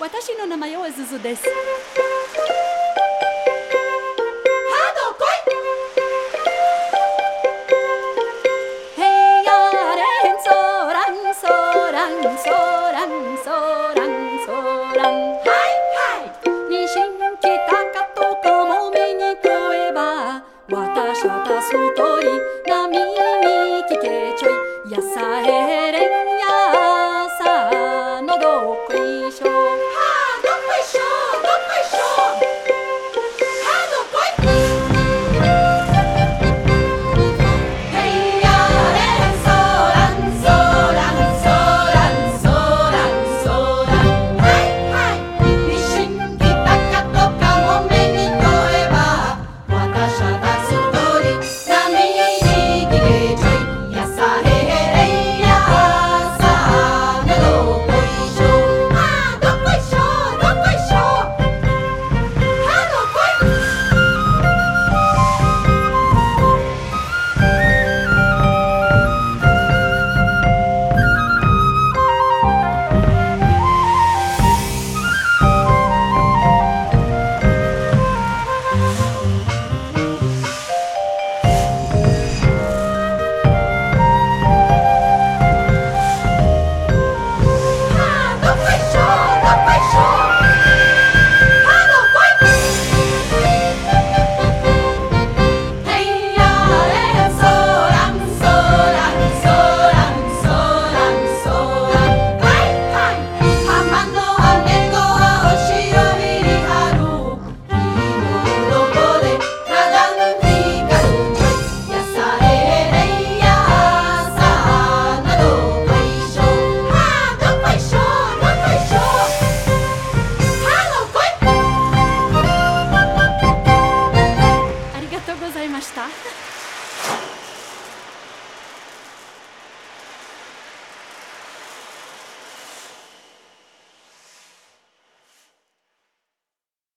私の名前はズズです。ハードい！ヘイレンソランソランソランソランはいかとかもめに食えば私はたすとり